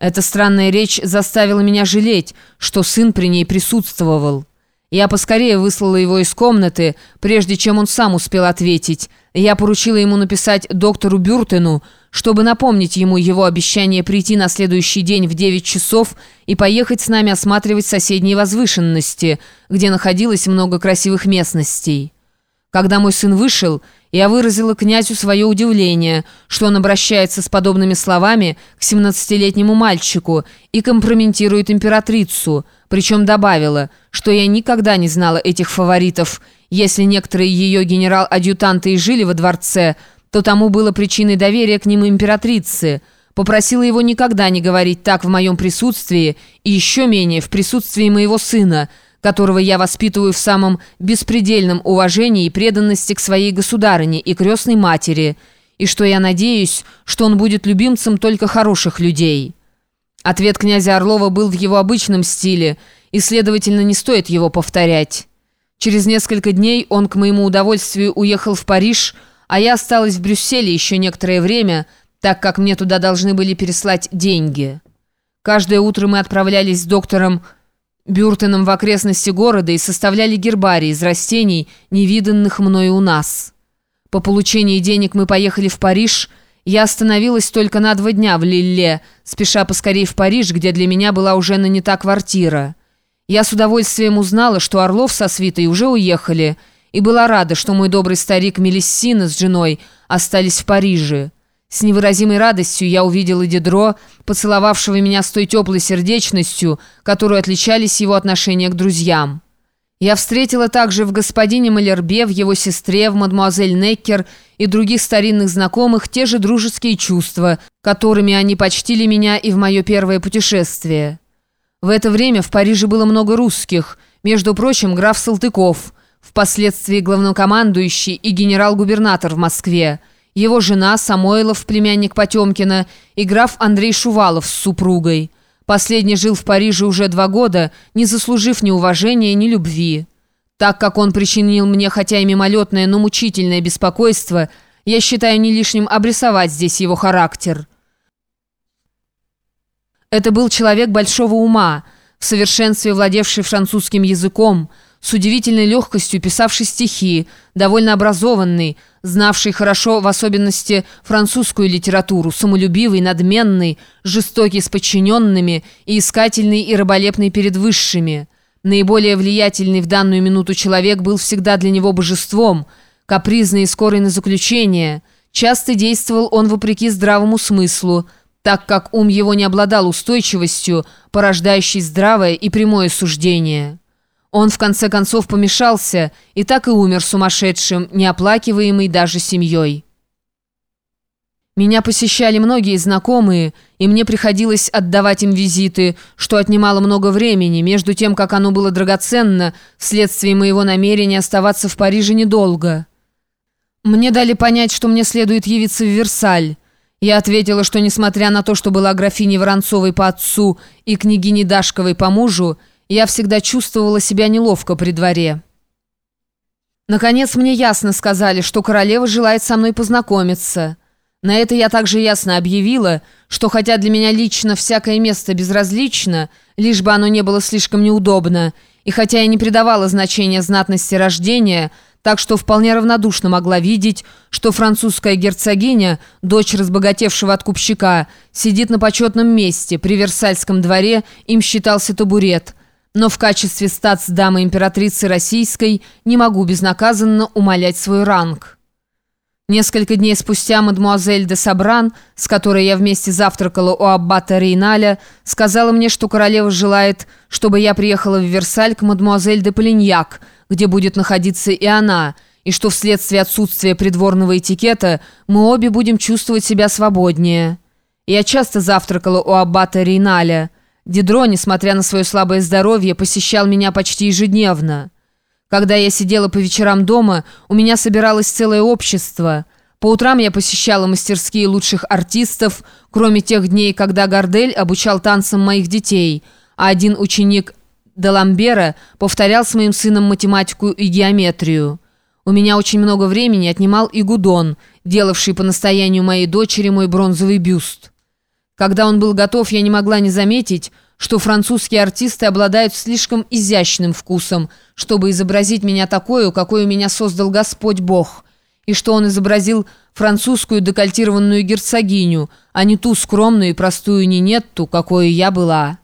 Эта странная речь заставила меня жалеть, что сын при ней присутствовал. Я поскорее выслала его из комнаты, прежде чем он сам успел ответить. Я поручила ему написать доктору Бюртену, чтобы напомнить ему его обещание прийти на следующий день в 9 часов и поехать с нами осматривать соседние возвышенности, где находилось много красивых местностей. Когда мой сын вышел, я выразила князю свое удивление, что он обращается с подобными словами к 17-летнему мальчику и компрометирует императрицу, причем добавила, что я никогда не знала этих фаворитов. Если некоторые ее генерал-адъютанты и жили во дворце, то тому было причиной доверия к ним императрицы. Попросила его никогда не говорить так в моем присутствии и еще менее в присутствии моего сына – которого я воспитываю в самом беспредельном уважении и преданности к своей государыне и крестной матери, и что я надеюсь, что он будет любимцем только хороших людей». Ответ князя Орлова был в его обычном стиле, и, следовательно, не стоит его повторять. Через несколько дней он, к моему удовольствию, уехал в Париж, а я осталась в Брюсселе еще некоторое время, так как мне туда должны были переслать деньги. Каждое утро мы отправлялись с доктором Бюртеном в окрестности города и составляли гербарий из растений, невиданных мною у нас. По получении денег мы поехали в Париж. Я остановилась только на два дня в Лилле, спеша поскорей в Париж, где для меня была уже нанята квартира. Я с удовольствием узнала, что Орлов со свитой уже уехали, и была рада, что мой добрый старик Мелиссина с женой остались в Париже. С невыразимой радостью я увидела Дедро, поцеловавшего меня с той теплой сердечностью, которую отличались его отношения к друзьям. Я встретила также в господине Малербе, в его сестре, в мадемуазель Неккер и других старинных знакомых те же дружеские чувства, которыми они почтили меня и в мое первое путешествие. В это время в Париже было много русских, между прочим, граф Салтыков, впоследствии главнокомандующий и генерал-губернатор в Москве, его жена Самойлов, племянник Потемкина, и граф Андрей Шувалов с супругой. Последний жил в Париже уже два года, не заслужив ни уважения, ни любви. Так как он причинил мне хотя и мимолетное, но мучительное беспокойство, я считаю не лишним обрисовать здесь его характер. Это был человек большого ума, в совершенстве владевший французским языком, с удивительной легкостью писавший стихи, довольно образованный, знавший хорошо в особенности французскую литературу, самолюбивый, надменный, жестокий с подчиненными и искательный и раболепный перед высшими. Наиболее влиятельный в данную минуту человек был всегда для него божеством, капризный и скорый на заключение. Часто действовал он вопреки здравому смыслу, так как ум его не обладал устойчивостью, порождающей здравое и прямое суждение. Он в конце концов помешался и так и умер сумасшедшим, неоплакиваемый даже семьей. Меня посещали многие знакомые, и мне приходилось отдавать им визиты, что отнимало много времени, между тем, как оно было драгоценно, вследствие моего намерения оставаться в Париже недолго. Мне дали понять, что мне следует явиться в Версаль. Я ответила, что несмотря на то, что была графиней Воронцовой по отцу и княгиней Дашковой по мужу, я всегда чувствовала себя неловко при дворе. Наконец мне ясно сказали, что королева желает со мной познакомиться. На это я также ясно объявила, что хотя для меня лично всякое место безразлично, лишь бы оно не было слишком неудобно, и хотя я не придавала значения знатности рождения, так что вполне равнодушно могла видеть, что французская герцогиня, дочь разбогатевшего откупщика, сидит на почетном месте, при Версальском дворе им считался табурет – но в качестве статс-дамы императрицы Российской не могу безнаказанно умолять свой ранг. Несколько дней спустя мадемуазель де Сабран, с которой я вместе завтракала у аббата Рейналя, сказала мне, что королева желает, чтобы я приехала в Версаль к мадемуазель де Полиньяк, где будет находиться и она, и что вследствие отсутствия придворного этикета мы обе будем чувствовать себя свободнее. Я часто завтракала у аббата Рейналя. Дидро, несмотря на свое слабое здоровье, посещал меня почти ежедневно. Когда я сидела по вечерам дома, у меня собиралось целое общество. По утрам я посещала мастерские лучших артистов, кроме тех дней, когда Гордель обучал танцам моих детей, а один ученик Деламбера повторял с моим сыном математику и геометрию. У меня очень много времени отнимал и Гудон, делавший по настоянию моей дочери мой бронзовый бюст. Когда он был готов, я не могла не заметить, что французские артисты обладают слишком изящным вкусом, чтобы изобразить меня такую, какой у меня создал Господь Бог, и что он изобразил французскую декольтированную герцогиню, а не ту скромную и простую Нинетту, какой я была».